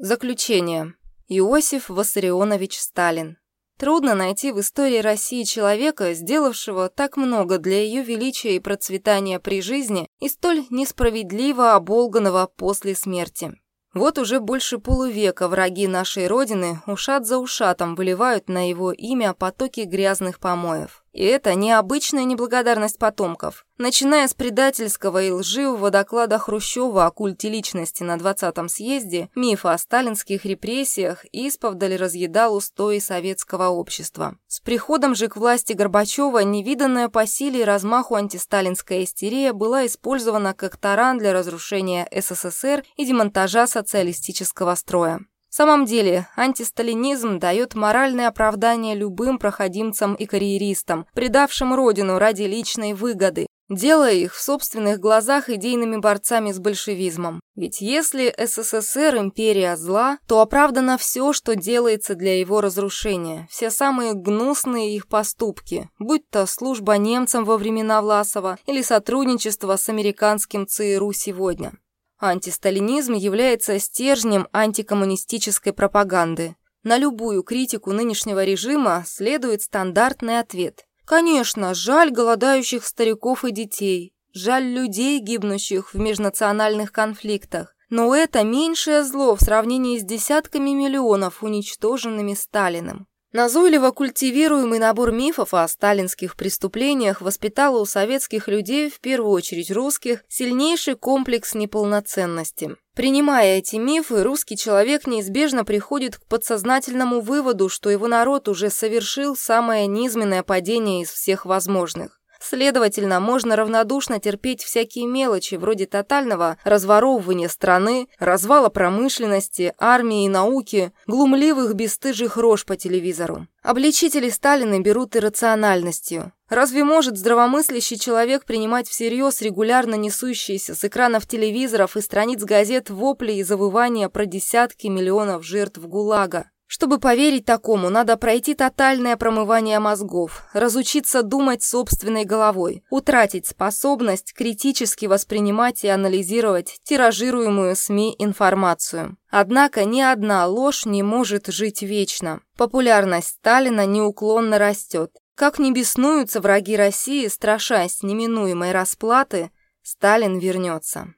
Заключение. Иосиф Виссарионович Сталин. Трудно найти в истории России человека, сделавшего так много для ее величия и процветания при жизни и столь несправедливо оболганного после смерти. Вот уже больше полувека враги нашей Родины ушат за ушатом выливают на его имя потоки грязных помоев. И это необычная неблагодарность потомков. Начиная с предательского и лживого доклада Хрущева о культе личности на 20-м съезде, миф о сталинских репрессиях исповдали разъедал устои советского общества. С приходом же к власти Горбачева невиданная по силе и размаху антисталинская истерия была использована как таран для разрушения СССР и демонтажа социалистического строя. В самом деле, антисталинизм дает моральное оправдание любым проходимцам и карьеристам, предавшим родину ради личной выгоды, делая их в собственных глазах идейными борцами с большевизмом. Ведь если СССР – империя зла, то оправдано все, что делается для его разрушения, все самые гнусные их поступки, будь то служба немцам во времена Власова или сотрудничество с американским ЦРУ сегодня. Антисталинизм является стержнем антикоммунистической пропаганды. На любую критику нынешнего режима следует стандартный ответ. Конечно, жаль голодающих стариков и детей, жаль людей, гибнущих в межнациональных конфликтах, но это меньшее зло в сравнении с десятками миллионов, уничтоженными Сталиным. Назойливо культивируемый набор мифов о сталинских преступлениях воспитал у советских людей, в первую очередь русских, сильнейший комплекс неполноценности. Принимая эти мифы, русский человек неизбежно приходит к подсознательному выводу, что его народ уже совершил самое низменное падение из всех возможных. Следовательно, можно равнодушно терпеть всякие мелочи, вроде тотального разворовывания страны, развала промышленности, армии и науки, глумливых бесстыжих рож по телевизору. Обличители Сталина берут иррациональностью. Разве может здравомыслящий человек принимать всерьез регулярно несущиеся с экранов телевизоров и страниц газет вопли и завывания про десятки миллионов жертв ГУЛАГа? Чтобы поверить такому, надо пройти тотальное промывание мозгов, разучиться думать собственной головой, утратить способность критически воспринимать и анализировать тиражируемую СМИ информацию. Однако ни одна ложь не может жить вечно. Популярность Сталина неуклонно растет. Как не беснуются враги России, страшась неминуемой расплаты, Сталин вернется.